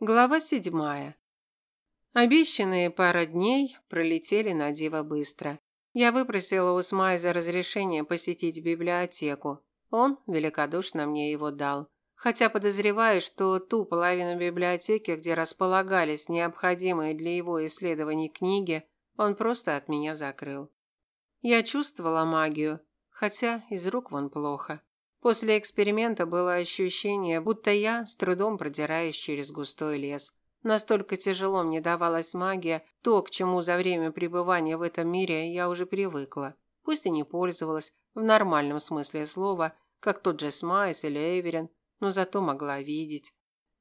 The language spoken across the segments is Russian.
Глава седьмая. Обещанные пара дней пролетели на диво быстро. Я выпросила у Смайза разрешение посетить библиотеку. Он великодушно мне его дал. Хотя подозреваю, что ту половину библиотеки, где располагались необходимые для его исследований книги, он просто от меня закрыл. Я чувствовала магию, хотя из рук вон плохо. После эксперимента было ощущение, будто я с трудом продираюсь через густой лес. Настолько тяжело мне давалась магия, то, к чему за время пребывания в этом мире я уже привыкла. Пусть и не пользовалась, в нормальном смысле слова, как тот же Смайс или Эверин, но зато могла видеть.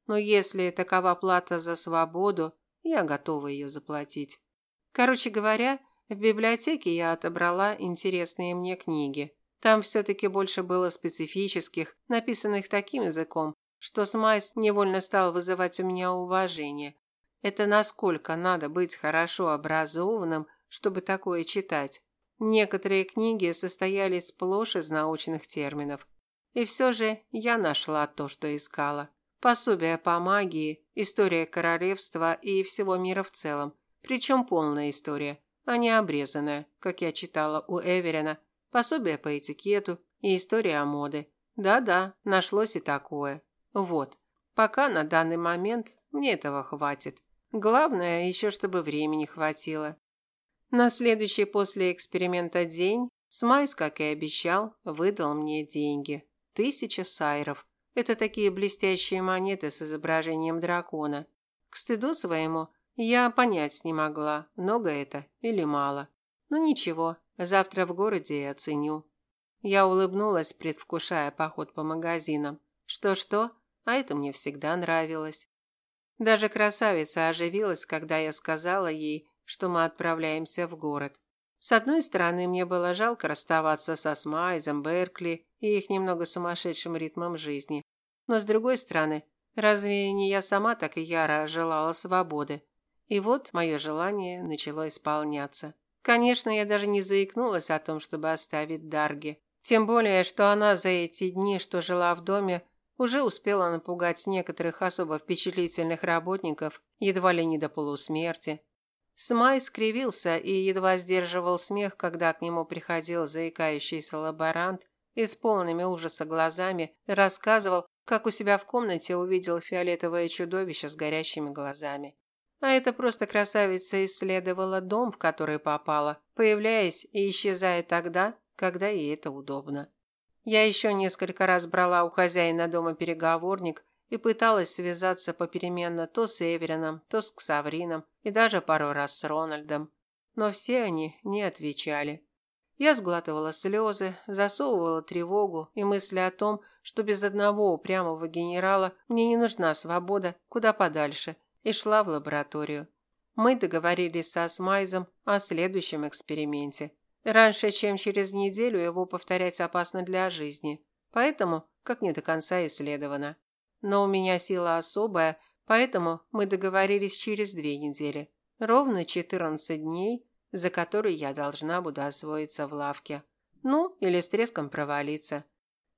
Но если такова плата за свободу, я готова ее заплатить. Короче говоря, в библиотеке я отобрала интересные мне книги. Там все-таки больше было специфических, написанных таким языком, что Смайс невольно стал вызывать у меня уважение. Это насколько надо быть хорошо образованным, чтобы такое читать. Некоторые книги состояли сплошь из научных терминов. И все же я нашла то, что искала. Пособие по магии, история королевства и всего мира в целом. Причем полная история, а не обрезанная, как я читала у Эверина пособие по этикету и история о моде. Да-да, нашлось и такое. Вот. Пока на данный момент мне этого хватит. Главное, еще чтобы времени хватило. На следующий после эксперимента день Смайс, как и обещал, выдал мне деньги. Тысяча сайров. Это такие блестящие монеты с изображением дракона. К стыду своему я понять не могла, много это или мало. Но ничего, Завтра в городе и оценю. Я улыбнулась, предвкушая поход по магазинам. Что-что, а это мне всегда нравилось. Даже красавица оживилась, когда я сказала ей, что мы отправляемся в город. С одной стороны, мне было жалко расставаться со Смайзом, Беркли и их немного сумасшедшим ритмом жизни. Но с другой стороны, разве не я сама так и яро желала свободы? И вот мое желание начало исполняться. Конечно, я даже не заикнулась о том, чтобы оставить Дарги. Тем более, что она за эти дни, что жила в доме, уже успела напугать некоторых особо впечатлительных работников едва ли не до полусмерти. Смай скривился и едва сдерживал смех, когда к нему приходил заикающийся лаборант и с полными ужаса глазами рассказывал, как у себя в комнате увидел фиолетовое чудовище с горящими глазами. А эта просто красавица исследовала дом, в который попала, появляясь и исчезая тогда, когда ей это удобно. Я еще несколько раз брала у хозяина дома переговорник и пыталась связаться попеременно то с Эверином, то с Ксаврином и даже пару раз с Рональдом. Но все они не отвечали. Я сглатывала слезы, засовывала тревогу и мысли о том, что без одного упрямого генерала мне не нужна свобода куда подальше и шла в лабораторию. Мы договорились со Смайзом о следующем эксперименте. Раньше, чем через неделю, его повторять опасно для жизни, поэтому как не до конца исследовано. Но у меня сила особая, поэтому мы договорились через две недели. Ровно 14 дней, за которые я должна буду освоиться в лавке. Ну, или с треском провалиться.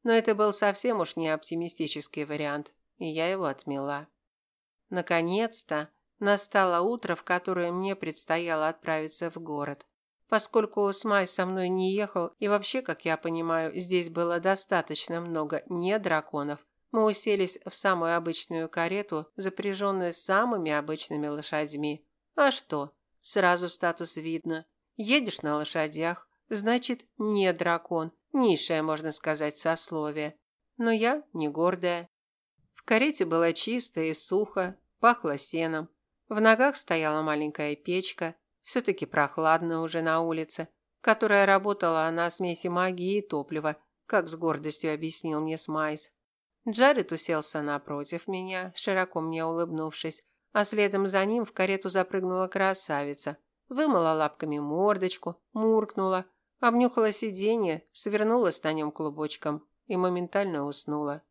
Но это был совсем уж не оптимистический вариант, и я его отмела. Наконец-то настало утро, в которое мне предстояло отправиться в город. Поскольку Смай со мной не ехал, и вообще, как я понимаю, здесь было достаточно много не драконов, мы уселись в самую обычную карету, запряженную самыми обычными лошадьми. А что? Сразу статус видно. Едешь на лошадях, значит, не дракон, низшее, можно сказать, сословие. Но я не гордая. Карете было чисто и сухо, пахло сеном. В ногах стояла маленькая печка, все-таки прохладно уже на улице, которая работала на смеси магии и топлива, как с гордостью объяснил мне Смайс. Джаред уселся напротив меня, широко мне улыбнувшись, а следом за ним в карету запрыгнула красавица, вымыла лапками мордочку, муркнула, обнюхала сиденье, свернулась на нем клубочком и моментально уснула.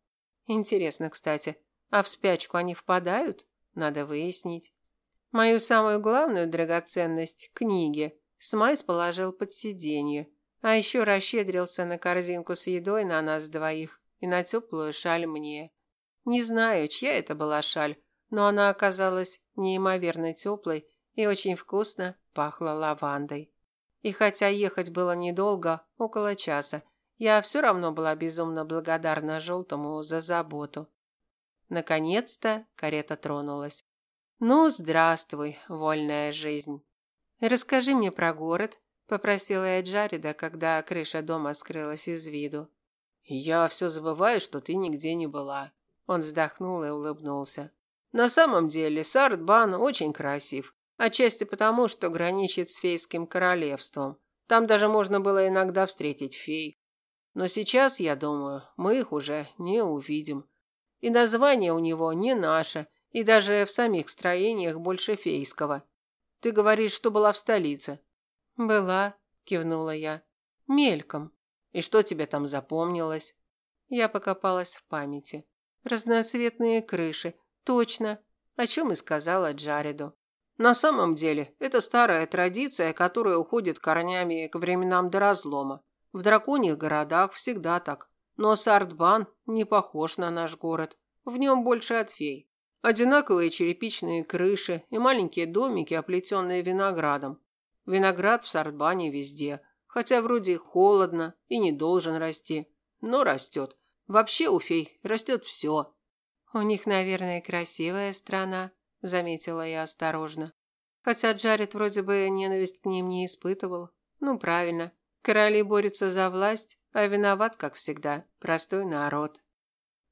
Интересно, кстати, а в спячку они впадают? Надо выяснить. Мою самую главную драгоценность – книги – Смайс положил под сиденье, а еще расщедрился на корзинку с едой на нас двоих и на теплую шаль мне. Не знаю, чья это была шаль, но она оказалась неимоверно теплой и очень вкусно пахла лавандой. И хотя ехать было недолго, около часа, я все равно была безумно благодарна Желтому за заботу. Наконец-то карета тронулась. «Ну, здравствуй, вольная жизнь. Расскажи мне про город», – попросила я Джареда, когда крыша дома скрылась из виду. «Я все забываю, что ты нигде не была». Он вздохнул и улыбнулся. «На самом деле Сардбан очень красив, отчасти потому, что граничит с фейским королевством. Там даже можно было иногда встретить фей. Но сейчас, я думаю, мы их уже не увидим. И название у него не наше, и даже в самих строениях больше фейского. Ты говоришь, что была в столице. Была, кивнула я. Мельком. И что тебе там запомнилось? Я покопалась в памяти. Разноцветные крыши. Точно. О чем и сказала Джареду. На самом деле, это старая традиция, которая уходит корнями к временам до разлома. В драконьих городах всегда так. Но Сартбан не похож на наш город. В нем больше от фей. Одинаковые черепичные крыши и маленькие домики, оплетенные виноградом. Виноград в Сартбане везде. Хотя вроде холодно и не должен расти. Но растет. Вообще у фей растет все. У них, наверное, красивая страна, заметила я осторожно. Хотя Джаред вроде бы ненависть к ним не испытывал. Ну, правильно. Короли борются за власть, а виноват, как всегда, простой народ.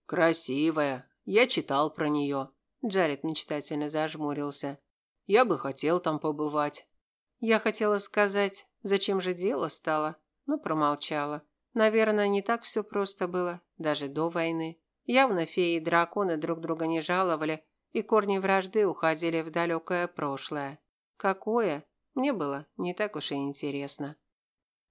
Красивая. Я читал про нее. Джаред мечтательно зажмурился. Я бы хотел там побывать. Я хотела сказать, зачем же дело стало, но промолчала. Наверное, не так все просто было, даже до войны. Явно феи и драконы друг друга не жаловали, и корни вражды уходили в далекое прошлое. Какое? Мне было не так уж и интересно.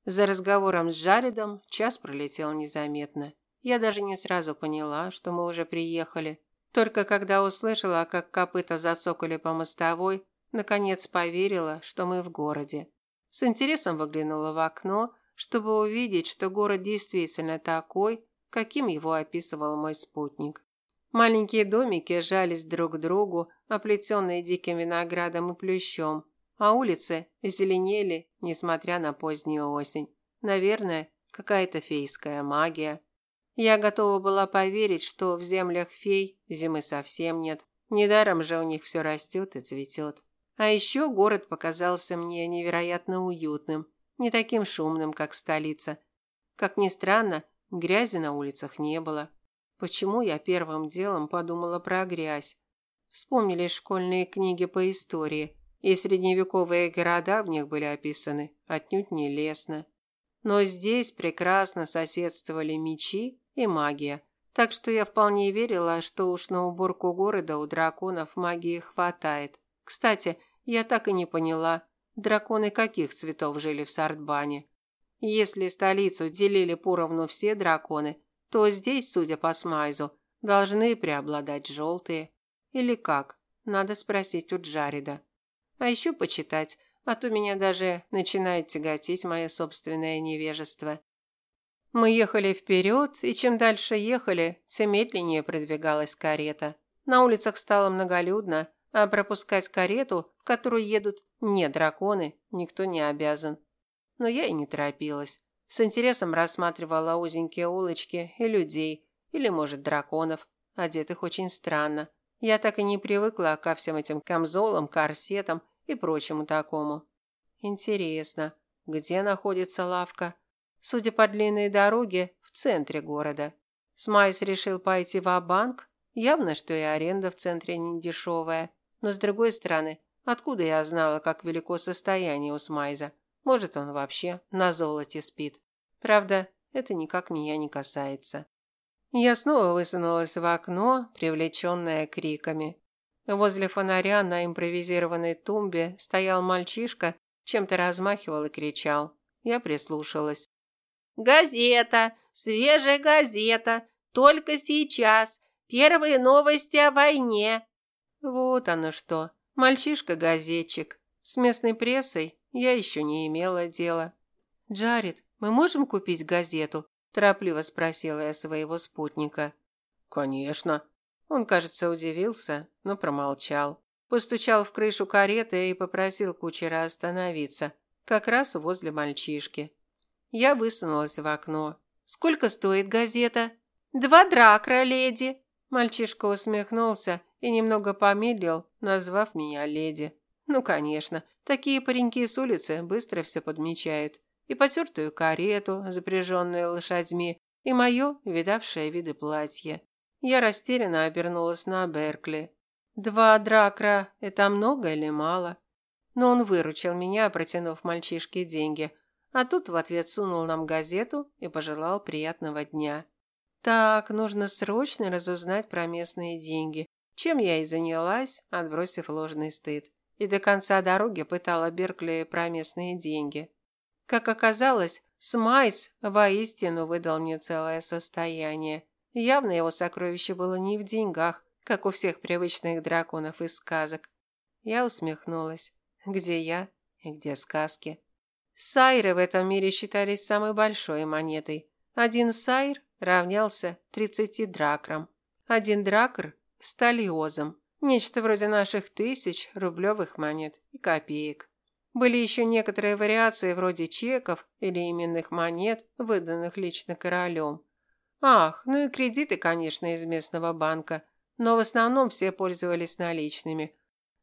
За разговором с Джаредом час пролетел незаметно. Я даже не сразу поняла, что мы уже приехали. Только когда услышала, как копыта зацокали по мостовой, наконец поверила, что мы в городе. С интересом выглянула в окно, чтобы увидеть, что город действительно такой, каким его описывал мой спутник. Маленькие домики жались друг к другу, оплетенные диким виноградом и плющом, а улицы зеленели, несмотря на позднюю осень. Наверное, какая-то фейская магия. Я готова была поверить, что в землях фей зимы совсем нет. Недаром же у них все растет и цветет. А еще город показался мне невероятно уютным, не таким шумным, как столица. Как ни странно, грязи на улицах не было. Почему я первым делом подумала про грязь? Вспомнились школьные книги по истории – и средневековые города в них были описаны отнюдь не лестно. Но здесь прекрасно соседствовали мечи и магия, так что я вполне верила, что уж на уборку города у драконов магии хватает. Кстати, я так и не поняла, драконы каких цветов жили в Сартбане. Если столицу делили поровну все драконы, то здесь, судя по смайзу, должны преобладать желтые. Или как? Надо спросить у Джареда. А еще почитать, а то меня даже начинает тяготить мое собственное невежество. Мы ехали вперед, и чем дальше ехали, тем медленнее продвигалась карета. На улицах стало многолюдно, а пропускать карету, в которую едут не драконы, никто не обязан. Но я и не торопилась. С интересом рассматривала узенькие улочки и людей, или, может, драконов, одетых очень странно. Я так и не привыкла ко всем этим камзолам, корсетам и прочему такому. Интересно, где находится лавка? Судя по длинной дороге, в центре города. Смайс решил пойти в банк Явно, что и аренда в центре не дешевая. Но с другой стороны, откуда я знала, как велико состояние у Смайза? Может, он вообще на золоте спит. Правда, это никак меня не касается. Я снова высунулась в окно, привлеченная криками. Возле фонаря на импровизированной тумбе стоял мальчишка, чем-то размахивал и кричал. Я прислушалась. «Газета! Свежая газета! Только сейчас! Первые новости о войне!» Вот оно что. Мальчишка-газетчик. С местной прессой я еще не имела дела. «Джаред, мы можем купить газету?» – торопливо спросила я своего спутника. «Конечно», Он, кажется, удивился, но промолчал. Постучал в крышу кареты и попросил кучера остановиться, как раз возле мальчишки. Я высунулась в окно. «Сколько стоит газета?» «Два дракра, леди!» Мальчишка усмехнулся и немного помедлил, назвав меня леди. Ну, конечно, такие пареньки с улицы быстро все подмечают. И потертую карету, запряженную лошадьми, и мое, видавшее виды платье. Я растерянно обернулась на Беркли. Два дракра – это много или мало? Но он выручил меня, протянув мальчишке деньги, а тут в ответ сунул нам газету и пожелал приятного дня. Так, нужно срочно разузнать про местные деньги, чем я и занялась, отбросив ложный стыд. И до конца дороги пытала Беркли про местные деньги. Как оказалось, Смайс воистину выдал мне целое состояние. Явно его сокровище было не в деньгах, как у всех привычных драконов из сказок. Я усмехнулась. Где я и где сказки? Сайры в этом мире считались самой большой монетой. Один сайр равнялся 30 дракрам. Один дракр – сталиозом. Нечто вроде наших тысяч рублевых монет и копеек. Были еще некоторые вариации вроде чеков или именных монет, выданных лично королем. Ах, ну и кредиты, конечно, из местного банка, но в основном все пользовались наличными.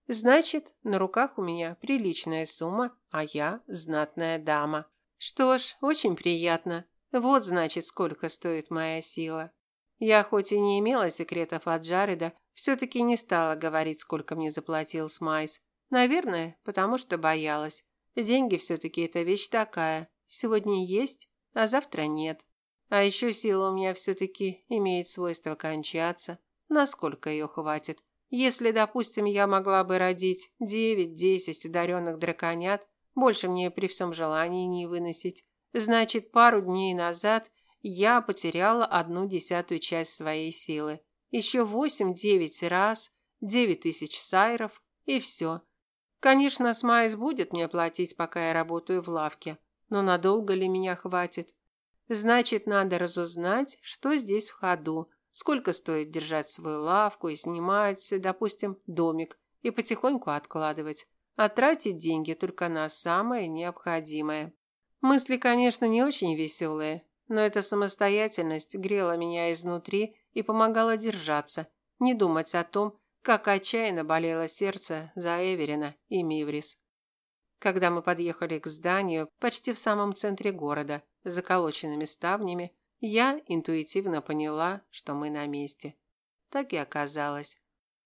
Значит, на руках у меня приличная сумма, а я знатная дама. Что ж, очень приятно. Вот, значит, сколько стоит моя сила. Я хоть и не имела секретов от Джареда, все-таки не стала говорить, сколько мне заплатил Смайс. Наверное, потому что боялась. Деньги все-таки это вещь такая. Сегодня есть, а завтра нет. А еще сила у меня все-таки имеет свойство кончаться. Насколько ее хватит? Если, допустим, я могла бы родить девять-десять одаренных драконят, больше мне при всем желании не выносить. Значит, пару дней назад я потеряла одну десятую часть своей силы. Еще восемь-девять раз, девять тысяч сайров, и все. Конечно, Смайс будет мне платить, пока я работаю в лавке, но надолго ли меня хватит? Значит, надо разузнать, что здесь в ходу, сколько стоит держать свою лавку и снимать, допустим, домик, и потихоньку откладывать, а тратить деньги только на самое необходимое. Мысли, конечно, не очень веселые, но эта самостоятельность грела меня изнутри и помогала держаться, не думать о том, как отчаянно болело сердце за Эверина и Миврис. Когда мы подъехали к зданию почти в самом центре города, заколоченными ставнями, я интуитивно поняла, что мы на месте. Так и оказалось.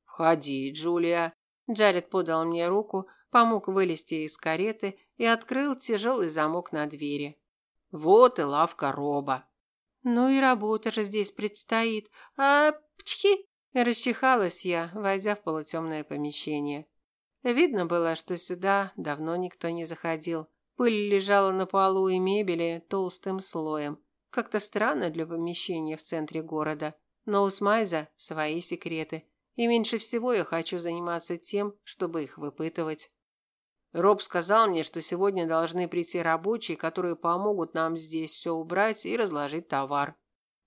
«Входи, Джулия!» Джаред подал мне руку, помог вылезти из кареты и открыл тяжелый замок на двери. «Вот и лавка Роба». «Ну и работа же здесь предстоит. А, пчхи!» Расчихалась я, войдя в полутемное помещение. Видно было, что сюда давно никто не заходил. Пыль лежала на полу и мебели толстым слоем. Как-то странно для помещения в центре города. Но у Смайза свои секреты. И меньше всего я хочу заниматься тем, чтобы их выпытывать. Роб сказал мне, что сегодня должны прийти рабочие, которые помогут нам здесь все убрать и разложить товар.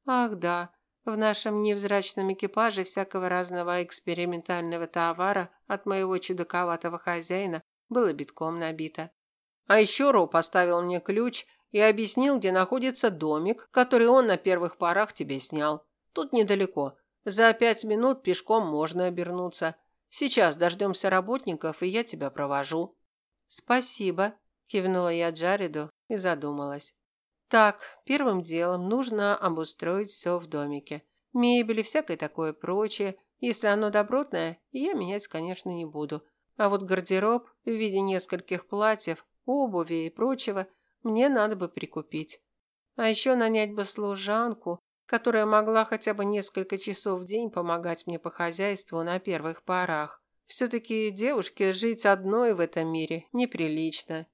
Ах да, в нашем невзрачном экипаже всякого разного экспериментального товара от моего чудаковатого хозяина было битком набито. А еще Ро поставил мне ключ и объяснил, где находится домик, который он на первых порах тебе снял. Тут недалеко. За пять минут пешком можно обернуться. Сейчас дождемся работников, и я тебя провожу. Спасибо, кивнула я Джареду и задумалась. Так, первым делом нужно обустроить все в домике. Мебель и всякое такое прочее. Если оно добротное, я менять, конечно, не буду. А вот гардероб в виде нескольких платьев, обуви и прочего мне надо бы прикупить. А еще нанять бы служанку, которая могла хотя бы несколько часов в день помогать мне по хозяйству на первых порах. Все-таки девушке жить одной в этом мире неприлично.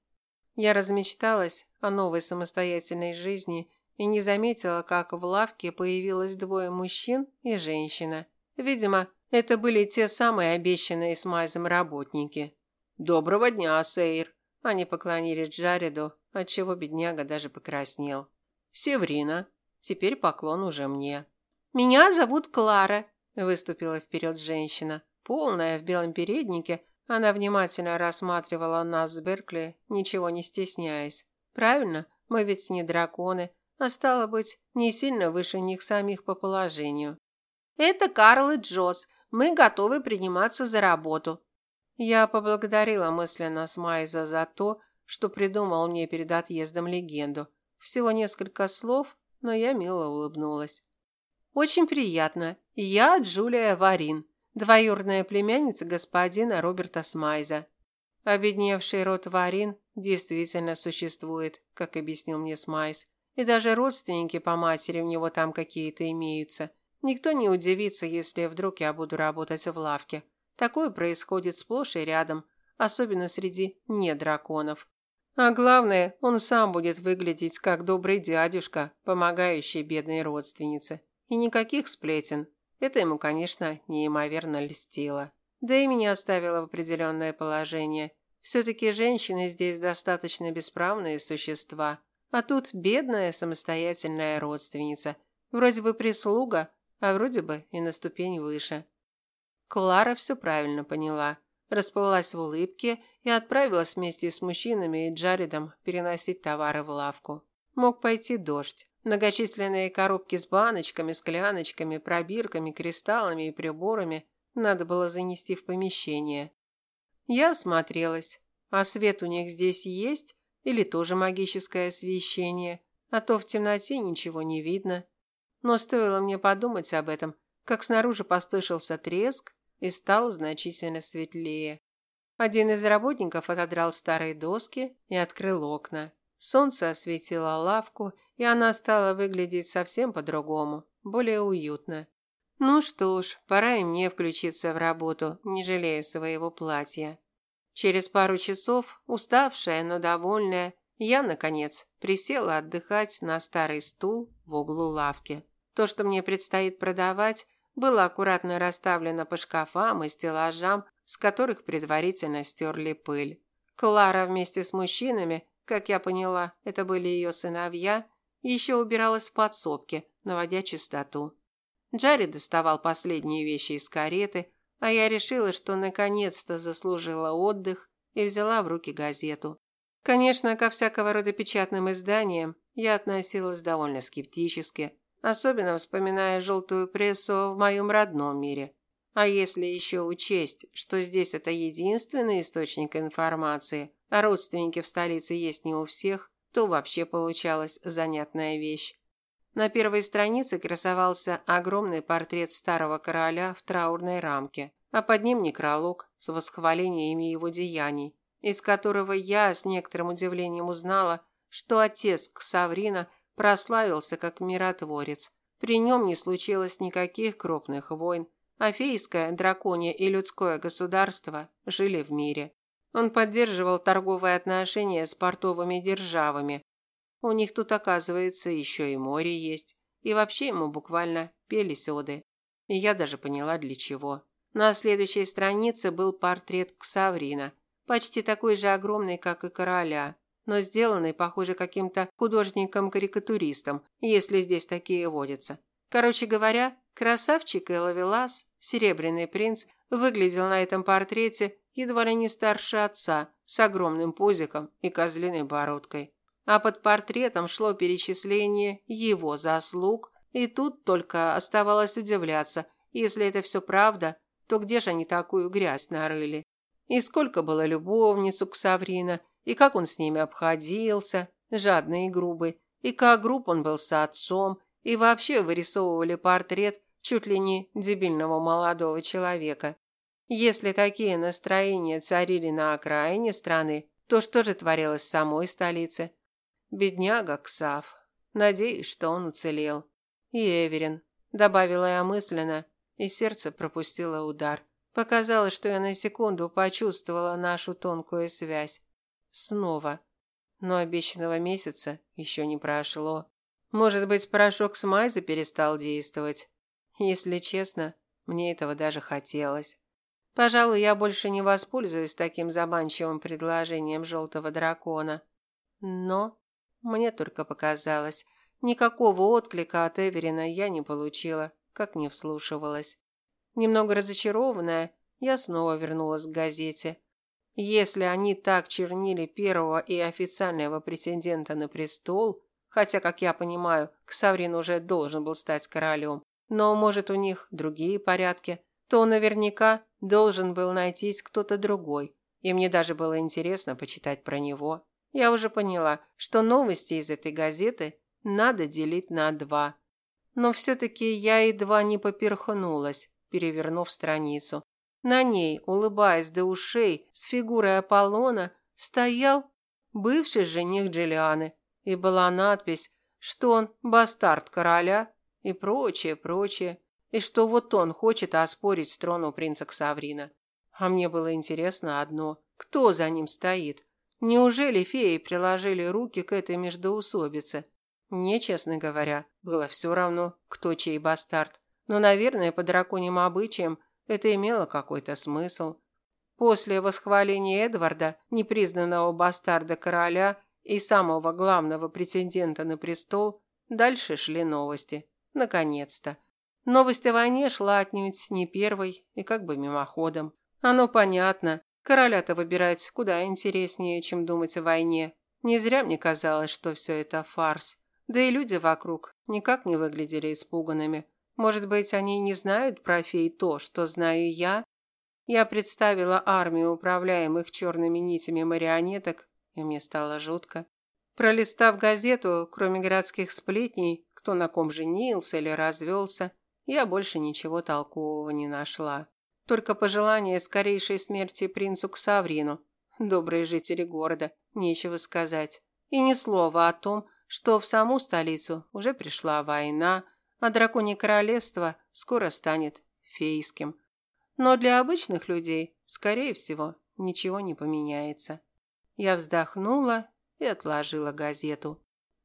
Я размечталась о новой самостоятельной жизни и не заметила, как в лавке появилось двое мужчин и женщина. Видимо, это были те самые обещанные с Майзом работники. «Доброго дня, Сейр!» Они поклонились Джареду, отчего бедняга даже покраснел. «Севрина!» Теперь поклон уже мне. «Меня зовут Клара!» выступила вперед женщина. Полная, в белом переднике, она внимательно рассматривала нас с Беркли, ничего не стесняясь. Правильно, мы ведь не драконы, а стало быть, не сильно выше них самих по положению. Это Карл и Джосс. Мы готовы приниматься за работу. Я поблагодарила мысленно Смайза за то, что придумал мне перед отъездом легенду. Всего несколько слов, но я мило улыбнулась. Очень приятно. Я Джулия Варин, двоюродная племянница господина Роберта Смайза. Обедневший род Варин действительно существует, как объяснил мне Смайз. И даже родственники по матери у него там какие-то имеются. Никто не удивится, если вдруг я буду работать в лавке. Такое происходит сплошь и рядом, особенно среди недраконов. А главное, он сам будет выглядеть как добрый дядюшка, помогающий бедной родственнице. И никаких сплетен. Это ему, конечно, неимоверно льстило. Да и меня оставило в определенное положение. Все-таки женщины здесь достаточно бесправные существа. А тут бедная самостоятельная родственница. Вроде бы прислуга, а вроде бы и на ступень выше. Клара все правильно поняла. Расплылась в улыбке и отправилась вместе с мужчинами и Джаредом переносить товары в лавку. Мог пойти дождь. Многочисленные коробки с баночками, скляночками, пробирками, кристаллами и приборами надо было занести в помещение. Я осмотрелась. А свет у них здесь есть? Или тоже магическое освещение? А то в темноте ничего не видно. Но стоило мне подумать об этом, как снаружи послышался треск, и стало значительно светлее. Один из работников отодрал старые доски и открыл окна. Солнце осветило лавку, и она стала выглядеть совсем по-другому, более уютно. Ну что ж, пора и мне включиться в работу, не жалея своего платья. Через пару часов, уставшая, но довольная, я, наконец, присела отдыхать на старый стул в углу лавки. То, что мне предстоит продавать, было аккуратно расставлено по шкафам и стеллажам, с которых предварительно стерли пыль. Клара вместе с мужчинами, как я поняла, это были ее сыновья, еще убиралась в подсобке, наводя чистоту. Джарри доставал последние вещи из кареты, а я решила, что наконец-то заслужила отдых и взяла в руки газету. Конечно, ко всякого рода печатным изданиям я относилась довольно скептически, особенно вспоминая желтую прессу в моем родном мире. А если еще учесть, что здесь это единственный источник информации, а родственники в столице есть не у всех, то вообще получалась занятная вещь. На первой странице красовался огромный портрет старого короля в траурной рамке, а под ним некролог с восхвалениями его деяний, из которого я с некоторым удивлением узнала, что отец Ксаврина – прославился как миротворец. При нем не случилось никаких крупных войн, а фейское, драконье и людское государство жили в мире. Он поддерживал торговые отношения с портовыми державами. У них тут, оказывается, еще и море есть. И вообще ему буквально пели соды. И я даже поняла, для чего. На следующей странице был портрет Ксаврина, почти такой же огромный, как и короля но сделанный, похоже, каким-то художником-карикатуристом, если здесь такие водятся. Короче говоря, красавчик и ловелас, серебряный принц, выглядел на этом портрете едва ли не старше отца, с огромным пузиком и козлиной бородкой. А под портретом шло перечисление его заслуг, и тут только оставалось удивляться, если это все правда, то где же они такую грязь нарыли? И сколько было любовниц у Ксаврина, и как он с ними обходился, жадный и грубый, и как груб он был с отцом, и вообще вырисовывали портрет чуть ли не дебильного молодого человека. Если такие настроения царили на окраине страны, то что же творилось в самой столице? Бедняга Ксав. Надеюсь, что он уцелел. И Эверин, добавила я мысленно, и сердце пропустило удар. Показалось, что я на секунду почувствовала нашу тонкую связь. Снова. Но обещанного месяца еще не прошло. Может быть, порошок с Майза перестал действовать. Если честно, мне этого даже хотелось. Пожалуй, я больше не воспользуюсь таким заманчивым предложением желтого дракона. Но мне только показалось, никакого отклика от Эверина я не получила, как не вслушивалась. Немного разочарованная, я снова вернулась к газете. Если они так чернили первого и официального претендента на престол, хотя, как я понимаю, Ксаврин уже должен был стать королем, но, может, у них другие порядки, то наверняка должен был найтись кто-то другой, и мне даже было интересно почитать про него. Я уже поняла, что новости из этой газеты надо делить на два. Но все-таки я едва не поперхнулась, перевернув страницу. На ней, улыбаясь до ушей, с фигурой Аполлона, стоял бывший жених Джиллианы, и была надпись, что он бастард короля и прочее, прочее, и что вот он хочет оспорить с трону принца Ксаврина. А мне было интересно одно – кто за ним стоит? Неужели феи приложили руки к этой междоусобице? Мне, честно говоря, было все равно, кто чей бастард. Но, наверное, по драконьим обычаям это имело какой-то смысл. После восхваления Эдварда, непризнанного бастарда короля и самого главного претендента на престол, дальше шли новости. Наконец-то. Новость о войне шла отнюдь не первой и как бы мимоходом. Оно понятно. Короля-то выбирать куда интереснее, чем думать о войне. Не зря мне казалось, что все это фарс. Да и люди вокруг никак не выглядели испуганными. Может быть, они не знают про фей то, что знаю я? Я представила армию управляемых черными нитями марионеток, и мне стало жутко. Пролистав газету, кроме городских сплетней, кто на ком женился или развелся, я больше ничего толкового не нашла. Только пожелание скорейшей смерти принцу Ксаврину. Добрые жители города, нечего сказать. И ни слова о том, что в саму столицу уже пришла война, а драконье королевство скоро станет фейским. Но для обычных людей, скорее всего, ничего не поменяется. Я вздохнула и отложила газету.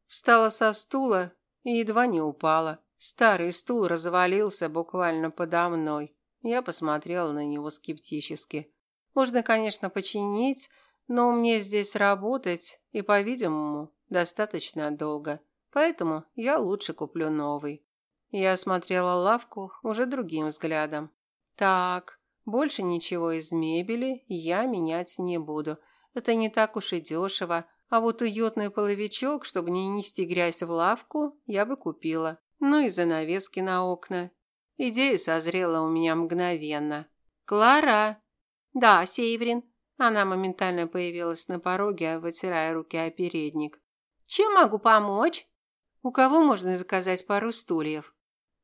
Встала со стула и едва не упала. Старый стул развалился буквально подо мной. Я посмотрела на него скептически. Можно, конечно, починить, но мне здесь работать и, по-видимому, достаточно долго. Поэтому я лучше куплю новый. Я осмотрела лавку уже другим взглядом. Так, больше ничего из мебели я менять не буду. Это не так уж и дешево. А вот уютный половичок, чтобы не нести грязь в лавку, я бы купила. Ну и занавески на окна. Идея созрела у меня мгновенно. «Клара!» «Да, Северин». Она моментально появилась на пороге, вытирая руки о передник. «Чем могу помочь?» «У кого можно заказать пару стульев?»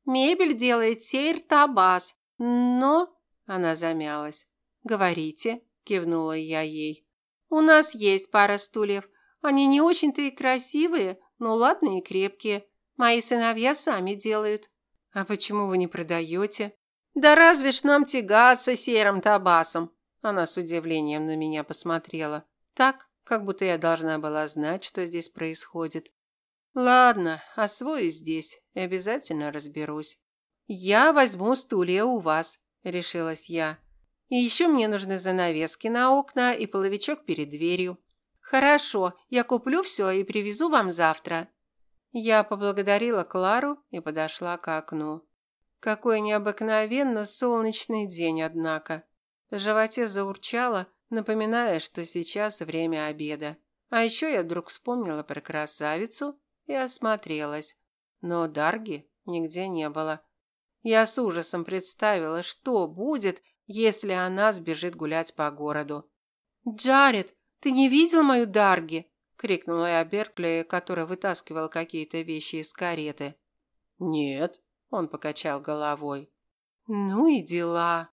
Мебель делает сейр табас, но...» Она замялась. «Говорите», – кивнула я ей. «У нас есть пара стульев. Они не очень-то и красивые, но ладные и крепкие. Мои сыновья сами делают». «А почему вы не продаете?» «Да разве ж нам тягаться серым табасом?» Она с удивлением на меня посмотрела. Так, как будто я должна была знать, что здесь происходит. Ладно, освоюсь здесь и обязательно разберусь. Я возьму стулья у вас, решилась я. И еще мне нужны занавески на окна и половичок перед дверью. Хорошо, я куплю все и привезу вам завтра. Я поблагодарила Клару и подошла к окну. Какой необыкновенно солнечный день, однако. В животе заурчало, напоминая, что сейчас время обеда. А еще я вдруг вспомнила про красавицу и осмотрелась. Но Дарги нигде не было. Я с ужасом представила, что будет, если она сбежит гулять по городу. «Джаред, ты не видел мою Дарги?» – крикнула я Беркли, который вытаскивал какие-то вещи из кареты. «Нет», – он покачал головой. «Ну и дела».